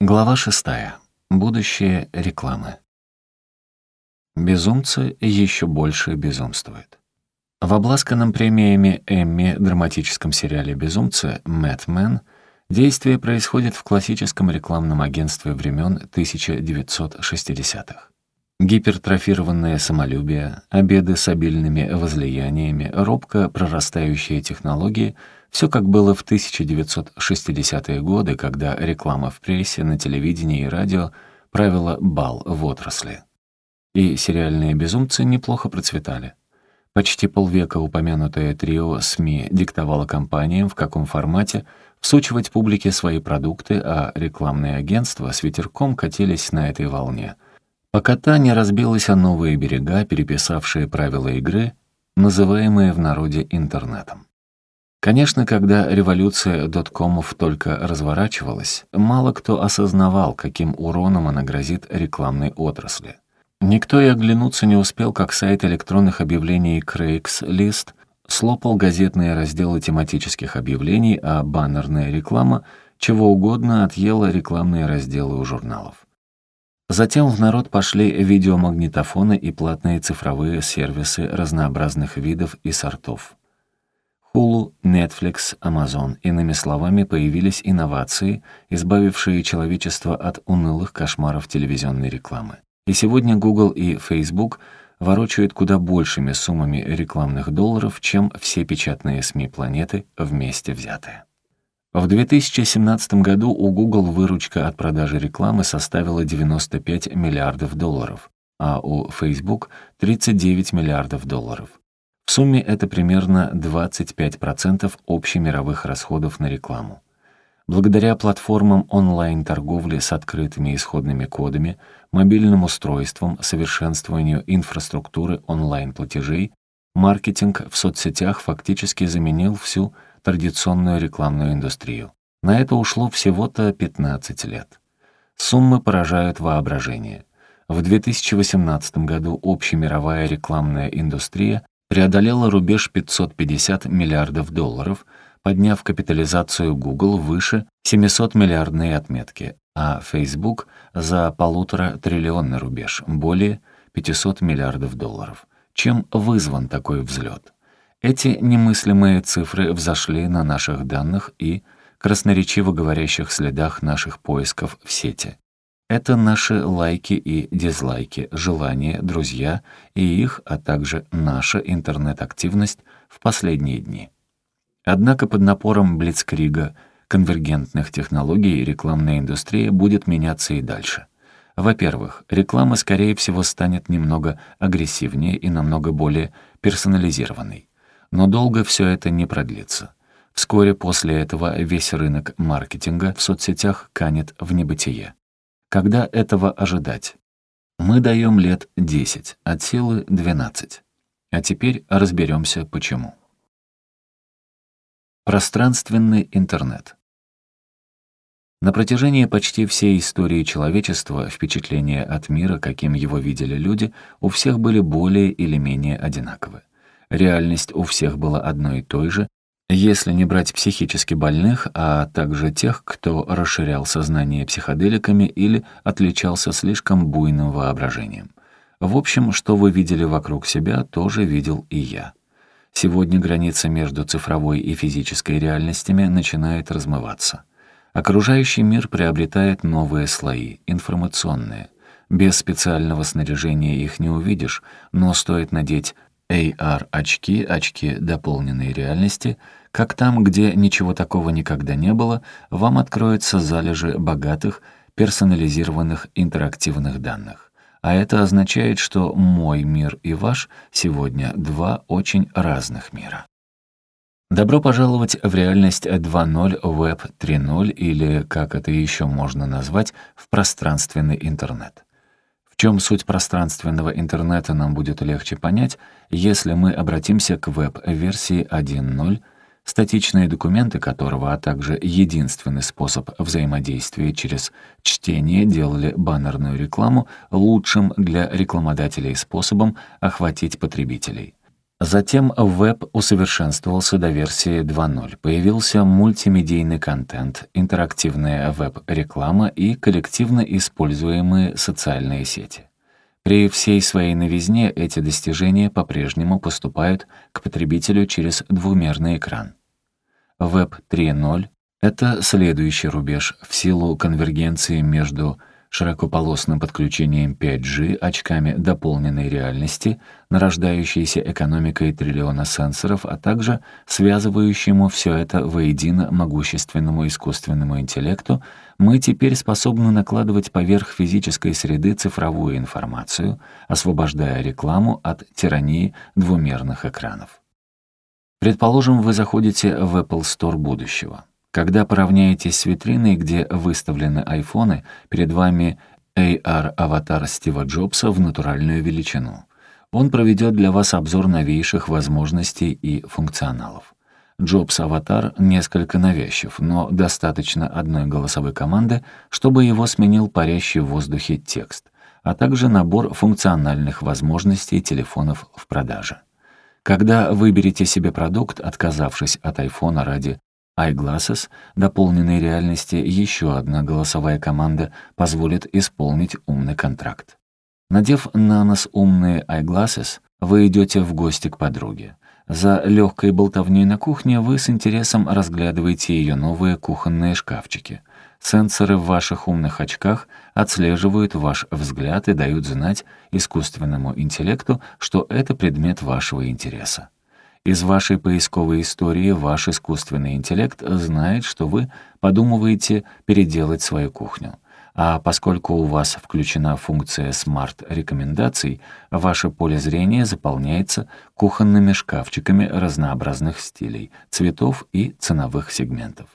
Глава шестая. Будущее рекламы. Безумцы еще больше безумствуют. В обласканном премиями Эмми драматическом сериале «Безумцы» «Мэтт Мэн» действие происходит в классическом рекламном агентстве времен 1960-х. Гипертрофированное самолюбие, обеды с обильными возлияниями, робко прорастающие технологии — все как было в 1960-е годы, когда реклама в прессе, на телевидении и радио правила бал в отрасли. И сериальные безумцы неплохо процветали. Почти полвека упомянутое трио СМИ диктовало компаниям, в каком формате всучивать публике свои продукты, а рекламные агентства с ветерком катились на этой волне. Пока та не разбилась о новые берега, переписавшие правила игры, называемые в народе интернетом. Конечно, когда революция доткомов только разворачивалась, мало кто осознавал, каким уроном она грозит рекламной отрасли. Никто и оглянуться не успел, как сайт электронных объявлений Craigslist слопал газетные разделы тематических объявлений, а баннерная реклама чего угодно отъела рекламные разделы у журналов. Затем в народ пошли видеомагнитофоны и платные цифровые сервисы разнообразных видов и сортов. Hulu, Netflix, Amazon. Иными словами, появились инновации, избавившие человечество от унылых кошмаров телевизионной рекламы. И сегодня Google и Facebook ворочают куда большими суммами рекламных долларов, чем все печатные СМИ планеты вместе взятые. В 2017 году у Google выручка от продажи рекламы составила 95 миллиардов долларов, а у Facebook — 39 миллиардов долларов. В сумме это примерно 25% общемировых расходов на рекламу. Благодаря платформам онлайн-торговли с открытыми исходными кодами, мобильным устройствам, совершенствованию инфраструктуры онлайн-платежей, маркетинг в соцсетях фактически заменил всю традиционную рекламную индустрию. На это ушло всего-то 15 лет. Суммы поражают воображение. В 2018 году общемировая рекламная индустрия преодолела рубеж 550 миллиардов долларов, подняв капитализацию Google выше 700-миллиардной отметки, а Facebook за полутора триллионный рубеж, более 500 миллиардов долларов. Чем вызван такой взлет? Эти немыслимые цифры взошли на наших данных и красноречиво говорящих следах наших поисков в сети. Это наши лайки и дизлайки, желания, друзья и их, а также наша интернет-активность в последние дни. Однако под напором Блицкрига, конвергентных технологий рекламная индустрия будет меняться и дальше. Во-первых, реклама, скорее всего, станет немного агрессивнее и намного более персонализированной. Но долго все это не продлится. Вскоре после этого весь рынок маркетинга в соцсетях канет в небытие. Когда этого ожидать? Мы даем лет 10, от силы 12. А теперь разберемся, почему. Пространственный интернет. На протяжении почти всей истории человечества впечатления от мира, каким его видели люди, у всех были более или менее одинаковы. Реальность у всех была одной и той же, если не брать психически больных, а также тех, кто расширял сознание психоделиками или отличался слишком буйным воображением. В общем, что вы видели вокруг себя, тоже видел и я. Сегодня граница между цифровой и физической реальностями начинает размываться. Окружающий мир приобретает новые слои, информационные. Без специального снаряжения их не увидишь, но стоит надеть AR-очки, очки дополненной реальности — как там, где ничего такого никогда не было, вам откроются залежи богатых, персонализированных интерактивных данных. А это означает, что мой мир и ваш сегодня два очень разных мира. Добро пожаловать в реальность 2.0 Web 3.0 или, как это еще можно назвать, в пространственный интернет. Чем суть пространственного интернета нам будет легче понять, если мы обратимся к веб-версии 1.0, статичные документы которого, а также единственный способ взаимодействия через чтение делали баннерную рекламу лучшим для рекламодателей способом охватить потребителей. Затем веб усовершенствовался до версии 2.0. Появился мультимедийный контент, интерактивная веб-реклама и коллективно используемые социальные сети. При всей своей новизне эти достижения по-прежнему поступают к потребителю через двумерный экран. Веб 3.0 — это следующий рубеж в силу конвергенции между широкополосным подключением 5G, очками дополненной реальности, нарождающейся экономикой триллиона сенсоров, а также связывающему все это воедино могущественному искусственному интеллекту, мы теперь способны накладывать поверх физической среды цифровую информацию, освобождая рекламу от тирании двумерных экранов. Предположим, вы заходите в Apple Store будущего. Когда поравняетесь с витриной, где выставлены айфоны, перед вами AR-аватар Стива Джобса в натуральную величину. Он проведет для вас обзор новейших возможностей и функционалов. Джобс-аватар несколько навязчив, но достаточно одной голосовой команды, чтобы его сменил парящий в воздухе текст, а также набор функциональных возможностей телефонов в продаже. Когда выберете себе продукт, отказавшись от айфона ради iGlasses дополненной реальности еще одна голосовая команда позволит исполнить умный контракт. Надев на нос умные iGlasses, вы идете в гости к подруге. За легкой болтовней на кухне вы с интересом разглядываете ее новые кухонные шкафчики. Сенсоры в ваших умных очках отслеживают ваш взгляд и дают знать искусственному интеллекту, что это предмет вашего интереса. Из вашей поисковой истории ваш искусственный интеллект знает, что вы подумываете переделать свою кухню. А поскольку у вас включена функция смарт-рекомендаций, ваше поле зрения заполняется кухонными шкафчиками разнообразных стилей, цветов и ценовых сегментов.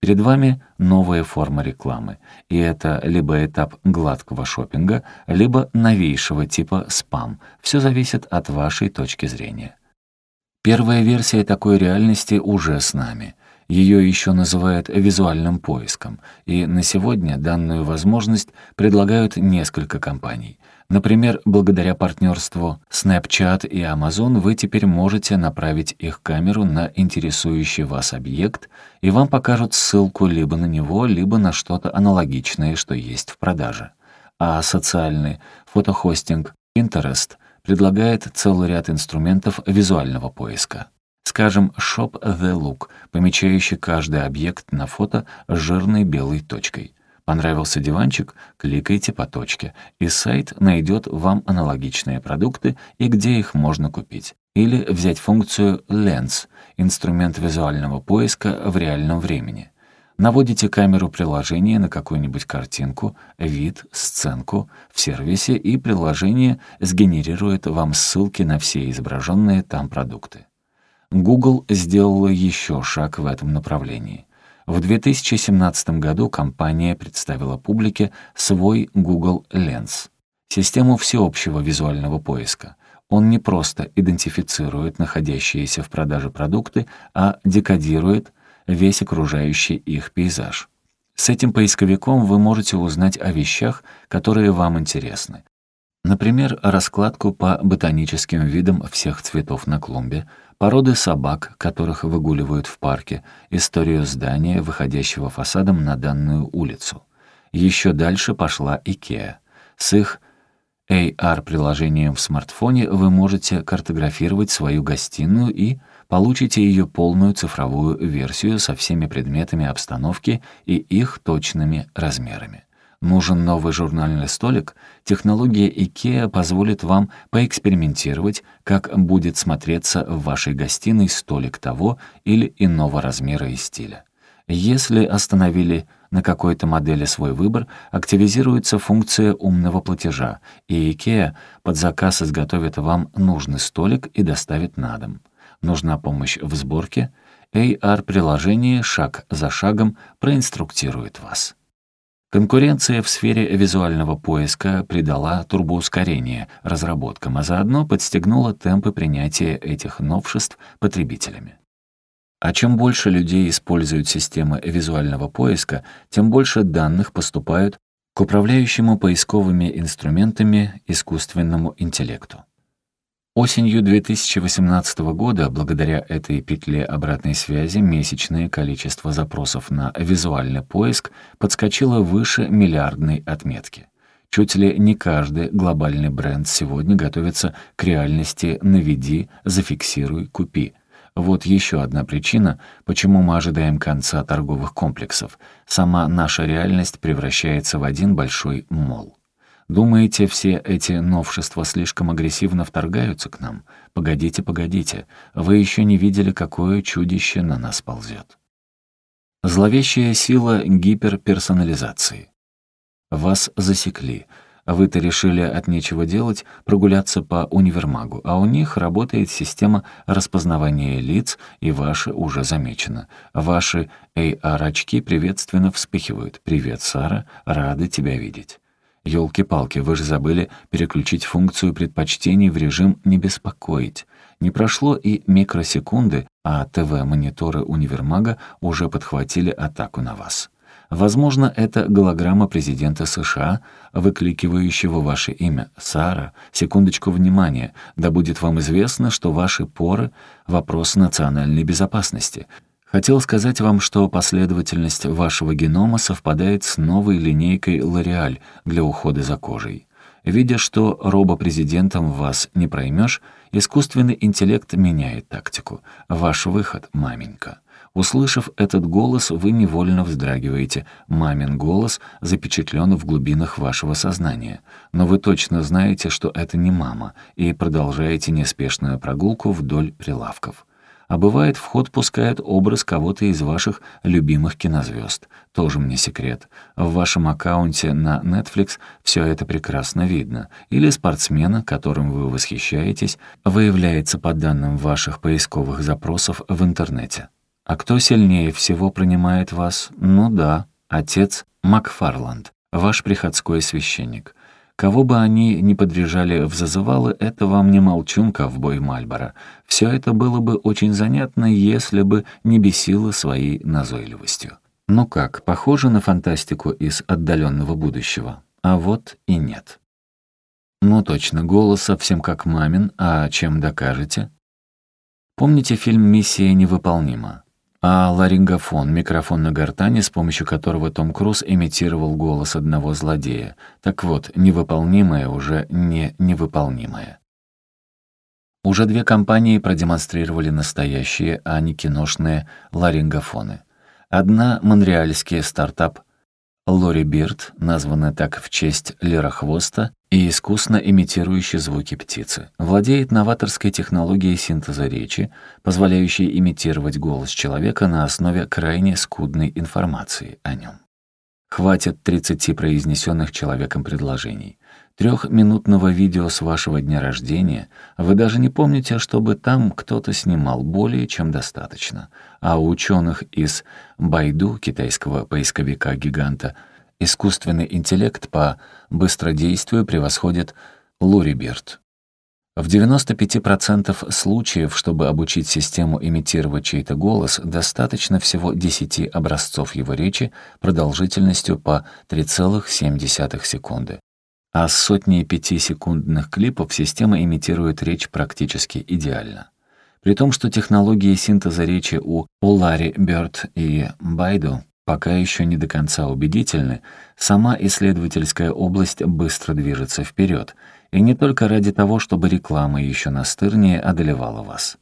Перед вами новая форма рекламы, и это либо этап гладкого шопинга, либо новейшего типа спам. Все зависит от вашей точки зрения. Первая версия такой реальности уже с нами. Ее еще называют визуальным поиском, и на сегодня данную возможность предлагают несколько компаний. Например, благодаря партнерству Snapchat и Amazon вы теперь можете направить их камеру на интересующий вас объект, и вам покажут ссылку либо на него, либо на что-то аналогичное, что есть в продаже. А социальный фотохостинг Pinterest — предлагает целый ряд инструментов визуального поиска. Скажем, Shop the Look, помечающий каждый объект на фото жирной белой точкой. Понравился диванчик? Кликайте по точке, и сайт найдет вам аналогичные продукты и где их можно купить. Или взять функцию Lens, инструмент визуального поиска в реальном времени. Наводите камеру приложения на какую-нибудь картинку, вид, сценку в сервисе, и приложение сгенерирует вам ссылки на все изображенные там продукты. Google сделала еще шаг в этом направлении. В 2017 году компания представила публике свой Google Lens — систему всеобщего визуального поиска. Он не просто идентифицирует находящиеся в продаже продукты, а декодирует — весь окружающий их пейзаж. С этим поисковиком вы можете узнать о вещах, которые вам интересны. Например, раскладку по ботаническим видам всех цветов на клумбе, породы собак, которых выгуливают в парке, историю здания, выходящего фасадом на данную улицу. Еще дальше пошла IKEA. С их AR-приложением в смартфоне вы можете картографировать свою гостиную и получите ее полную цифровую версию со всеми предметами обстановки и их точными размерами. Нужен новый журнальный столик? Технология IKEA позволит вам поэкспериментировать, как будет смотреться в вашей гостиной столик того или иного размера и стиля. Если остановили на какой-то модели свой выбор, активизируется функция умного платежа, и IKEA под заказ изготовит вам нужный столик и доставит на дом нужна помощь в сборке, AR-приложение шаг за шагом проинструктирует вас. Конкуренция в сфере визуального поиска придала турбоускорение разработкам, а заодно подстегнула темпы принятия этих новшеств потребителями. А чем больше людей используют системы визуального поиска, тем больше данных поступают к управляющему поисковыми инструментами искусственному интеллекту. Осенью 2018 года, благодаря этой петле обратной связи, месячное количество запросов на визуальный поиск подскочило выше миллиардной отметки. Чуть ли не каждый глобальный бренд сегодня готовится к реальности «наведи», «зафиксируй», «купи». Вот еще одна причина, почему мы ожидаем конца торговых комплексов. Сама наша реальность превращается в один большой мол. Думаете, все эти новшества слишком агрессивно вторгаются к нам? Погодите, погодите, вы еще не видели, какое чудище на нас ползет. Зловещая сила гиперперсонализации. Вас засекли. Вы-то решили от нечего делать прогуляться по универмагу, а у них работает система распознавания лиц, и ваше уже замечено. Ваши AR-очки приветственно вспыхивают. «Привет, Сара, рады тебя видеть». Ёлки-палки, вы же забыли переключить функцию предпочтений в режим «не беспокоить». Не прошло и микросекунды, а ТВ-мониторы универмага уже подхватили атаку на вас. Возможно, это голограмма президента США, выкликивающего ваше имя. Сара, секундочку внимания, да будет вам известно, что ваши поры — вопрос национальной безопасности — Хотел сказать вам, что последовательность вашего генома совпадает с новой линейкой L'Oreal для ухода за кожей. Видя, что робопрезидентом вас не проймешь, искусственный интеллект меняет тактику. Ваш выход, маменька. Услышав этот голос, вы невольно вздрагиваете. Мамин голос запечатлен в глубинах вашего сознания. Но вы точно знаете, что это не мама, и продолжаете неспешную прогулку вдоль прилавков а бывает в ход пускает образ кого-то из ваших любимых кинозвезд. Тоже мне секрет. В вашем аккаунте на Netflix все это прекрасно видно. Или спортсмена, которым вы восхищаетесь, выявляется по данным ваших поисковых запросов в интернете. А кто сильнее всего принимает вас? Ну да, отец Макфарланд, ваш приходской священник. Кого бы они ни подряжали в зазывалы, это вам не молчун ковбой Мальборо. Все это было бы очень занятно, если бы не бесило своей назойливостью. Ну как, похоже на фантастику из отдаленного будущего? А вот и нет. Ну точно, голос совсем как мамин, а чем докажете? Помните фильм «Миссия невыполнима»? А ларингофон — микрофон на гортани, с помощью которого Том Круз имитировал голос одного злодея. Так вот, невыполнимое уже не невыполнимое. Уже две компании продемонстрировали настоящие, а не киношные ларингофоны. Одна — монреальский стартап Лори Бирд, названная так в честь лерохвоста, и искусно имитирующий звуки птицы. Владеет новаторской технологией синтеза речи, позволяющей имитировать голос человека на основе крайне скудной информации о нем. Хватит 30 произнесенных человеком предложений. Трехминутного видео с вашего дня рождения вы даже не помните, чтобы там кто-то снимал более чем достаточно. А у ученых из Байду, китайского поисковика-гиганта, искусственный интеллект по быстродействию превосходит Луриберт. В 95% случаев, чтобы обучить систему имитировать чей-то голос, достаточно всего 10 образцов его речи продолжительностью по 3,7 секунды. А с сотней пятисекундных клипов система имитирует речь практически идеально. При том, что технологии синтеза речи у Ларри Бёрд и Байду пока еще не до конца убедительны, сама исследовательская область быстро движется вперед, и не только ради того, чтобы реклама еще настырнее одолевала вас.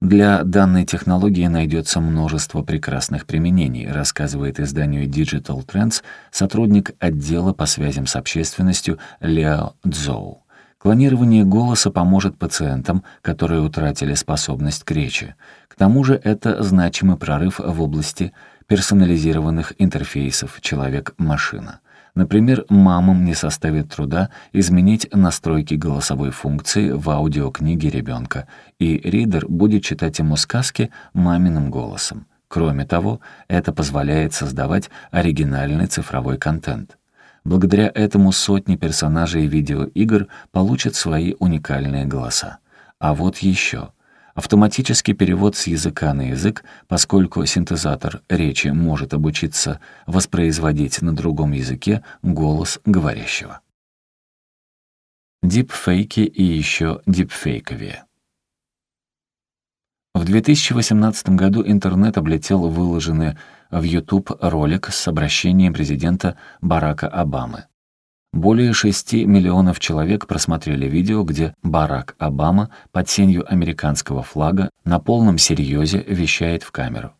Для данной технологии найдется множество прекрасных применений, рассказывает изданию Digital Trends сотрудник отдела по связям с общественностью Лео Цзоу. Клонирование голоса поможет пациентам, которые утратили способность к речи. К тому же это значимый прорыв в области персонализированных интерфейсов человек-машина. Например, мамам не составит труда изменить настройки голосовой функции в аудиокниге ребенка, и ридер будет читать ему сказки маминым голосом. Кроме того, это позволяет создавать оригинальный цифровой контент. Благодаря этому сотни персонажей видеоигр получат свои уникальные голоса. А вот еще — Автоматический перевод с языка на язык, поскольку синтезатор речи может обучиться воспроизводить на другом языке голос говорящего. Дипфейки и еще дипфейковее. В 2018 году интернет облетел выложенный в YouTube ролик с обращением президента Барака Обамы. Более 6 миллионов человек просмотрели видео, где Барак Обама под сенью американского флага на полном серьезе вещает в камеру.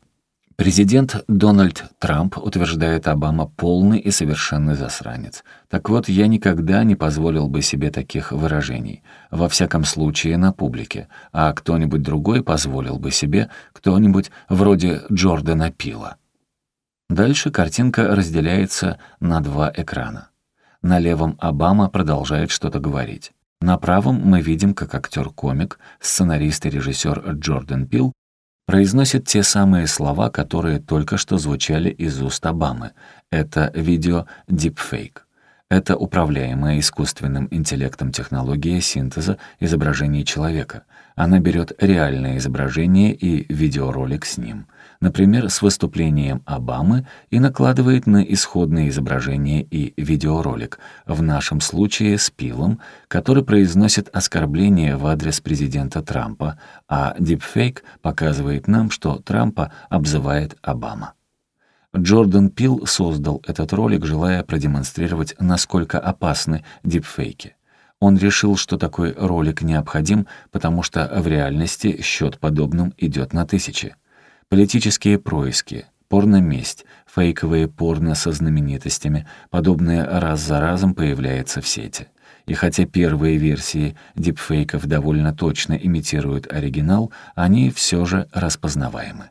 Президент Дональд Трамп утверждает Обама полный и совершенный засранец. Так вот, я никогда не позволил бы себе таких выражений. Во всяком случае, на публике. А кто-нибудь другой позволил бы себе, кто-нибудь вроде Джордана Пила. Дальше картинка разделяется на два экрана. На левом Обама продолжает что-то говорить. На правом мы видим, как актер-комик, сценарист и режиссер Джордан Пил произносит те самые слова, которые только что звучали из уст Обамы. Это видео «дипфейк». Это управляемая искусственным интеллектом технология синтеза изображений человека. Она берет реальное изображение и видеоролик с ним — например, с выступлением Обамы, и накладывает на исходное изображение и видеоролик, в нашем случае с Пилом, который произносит оскорбление в адрес президента Трампа, а дипфейк показывает нам, что Трампа обзывает Обама. Джордан Пил создал этот ролик, желая продемонстрировать, насколько опасны дипфейки. Он решил, что такой ролик необходим, потому что в реальности счет подобным идет на тысячи. Политические происки, порно-месть, фейковые порно со знаменитостями, подобное раз за разом появляется в сети. И хотя первые версии дипфейков довольно точно имитируют оригинал, они все же распознаваемы.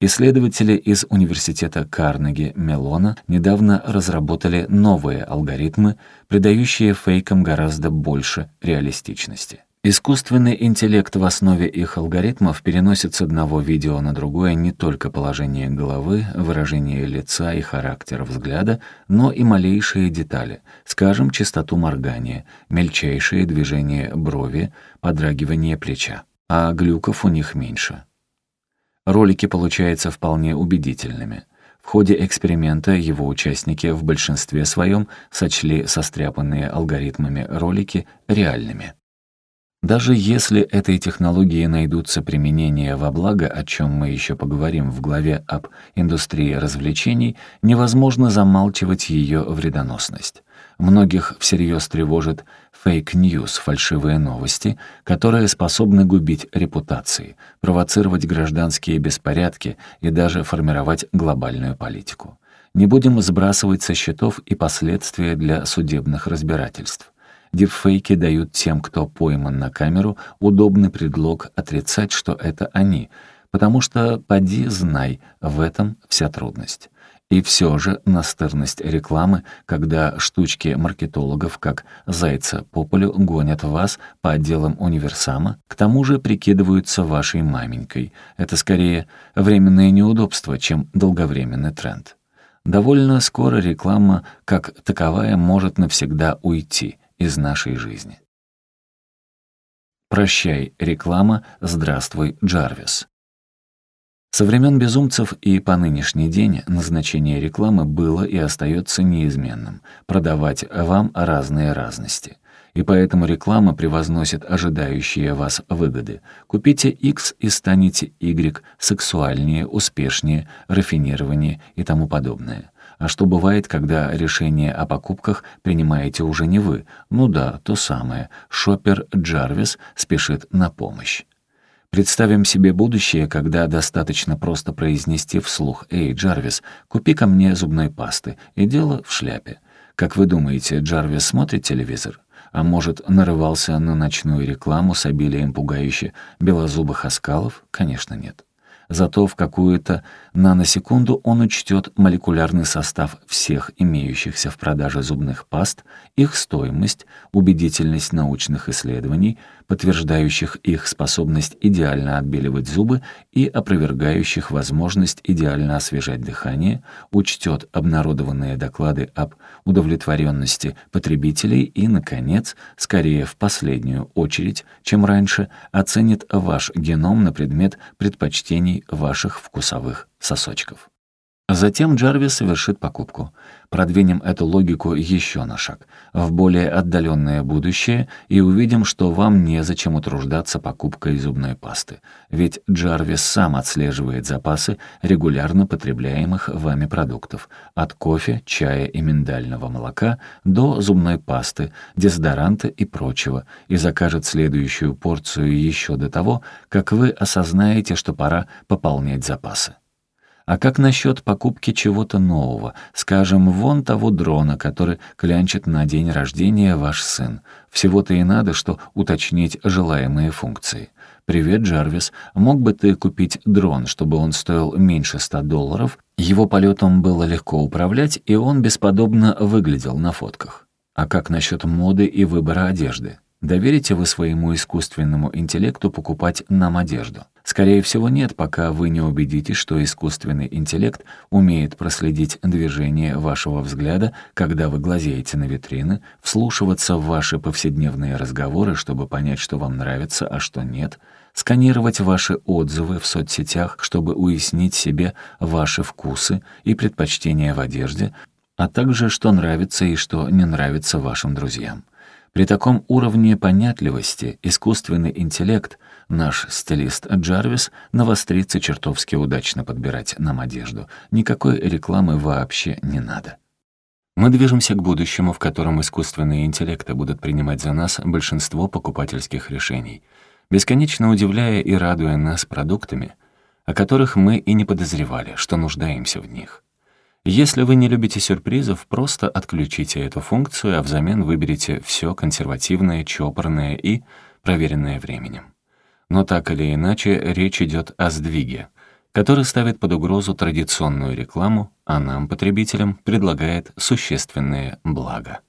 Исследователи из университета Карнеги Мелона недавно разработали новые алгоритмы, придающие фейкам гораздо больше реалистичности. Искусственный интеллект в основе их алгоритмов переносит с одного видео на другое не только положение головы, выражение лица и характер взгляда, но и малейшие детали, скажем, частоту моргания, мельчайшие движения брови, подрагивание плеча. А глюков у них меньше. Ролики получаются вполне убедительными. В ходе эксперимента его участники в большинстве своем сочли состряпанные алгоритмами ролики реальными. Даже если этой технологии найдутся применения во благо, о чем мы еще поговорим в главе об индустрии развлечений, невозможно замалчивать ее вредоносность. Многих всерьез тревожит fake news, фальшивые новости, которые способны губить репутации, провоцировать гражданские беспорядки и даже формировать глобальную политику. Не будем сбрасывать со счетов и последствия для судебных разбирательств. Дипфейки дают тем, кто пойман на камеру, удобный предлог отрицать, что это они, потому что, поди знай, в этом вся трудность. И все же настырность рекламы, когда штучки маркетологов, как зайца по полю, гонят вас по отделам универсама, к тому же прикидываются вашей маменькой. Это скорее временное неудобство, чем долговременный тренд. Довольно скоро реклама, как таковая, может навсегда уйти — из нашей жизни. Прощай, реклама, здравствуй, Джарвис. Со времен безумцев и по нынешний день назначение рекламы было и остается неизменным — продавать вам разные разности. И поэтому реклама превозносит ожидающие вас выгоды. Купите X и станете Y, сексуальнее, успешнее, рафинированнее и тому подобное. А что бывает, когда решение о покупках принимаете уже не вы? Ну да, то самое. Шопер Джарвис спешит на помощь. Представим себе будущее, когда достаточно просто произнести вслух «Эй, Джарвис, купи ко мне зубной пасты», и дело в шляпе. Как вы думаете, Джарвис смотрит телевизор? А может, нарывался на ночную рекламу с обилием пугающе белозубых оскалов? Конечно, нет. Зато в какую-то наносекунду он учтет молекулярный состав всех имеющихся в продаже зубных паст, их стоимость, убедительность научных исследований, подтверждающих их способность идеально отбеливать зубы и опровергающих возможность идеально освежать дыхание, учтет обнародованные доклады об удовлетворенности потребителей и, наконец, скорее в последнюю очередь, чем раньше, оценит ваш геном на предмет предпочтений ваших вкусовых сосочков. Затем Джарвис совершит покупку. Продвинем эту логику еще на шаг, в более отдаленное будущее, и увидим, что вам незачем утруждаться покупкой зубной пасты. Ведь Джарвис сам отслеживает запасы регулярно потребляемых вами продуктов, от кофе, чая и миндального молока до зубной пасты, дезодоранта и прочего, и закажет следующую порцию еще до того, как вы осознаете, что пора пополнять запасы. А как насчет покупки чего-то нового? Скажем, вон того дрона, который клянчит на день рождения ваш сын. Всего-то и надо, что уточнить желаемые функции. «Привет, Джарвис. Мог бы ты купить дрон, чтобы он стоил меньше 100 долларов? Его полетом было легко управлять, и он бесподобно выглядел на фотках. А как насчет моды и выбора одежды? Доверите вы своему искусственному интеллекту покупать нам одежду? Скорее всего, нет, пока вы не убедитесь, что искусственный интеллект умеет проследить движение вашего взгляда, когда вы глазеете на витрины, вслушиваться в ваши повседневные разговоры, чтобы понять, что вам нравится, а что нет, сканировать ваши отзывы в соцсетях, чтобы уяснить себе ваши вкусы и предпочтения в одежде, а также что нравится и что не нравится вашим друзьям. При таком уровне понятливости искусственный интеллект, наш стилист Джарвис, навострится чертовски удачно подбирать нам одежду. Никакой рекламы вообще не надо. Мы движемся к будущему, в котором искусственные интеллекты будут принимать за нас большинство покупательских решений, бесконечно удивляя и радуя нас продуктами, о которых мы и не подозревали, что нуждаемся в них. Если вы не любите сюрпризов, просто отключите эту функцию, а взамен выберите все консервативное, чопорное и проверенное временем. Но так или иначе, речь идет о сдвиге, который ставит под угрозу традиционную рекламу, а нам, потребителям, предлагает существенные блага.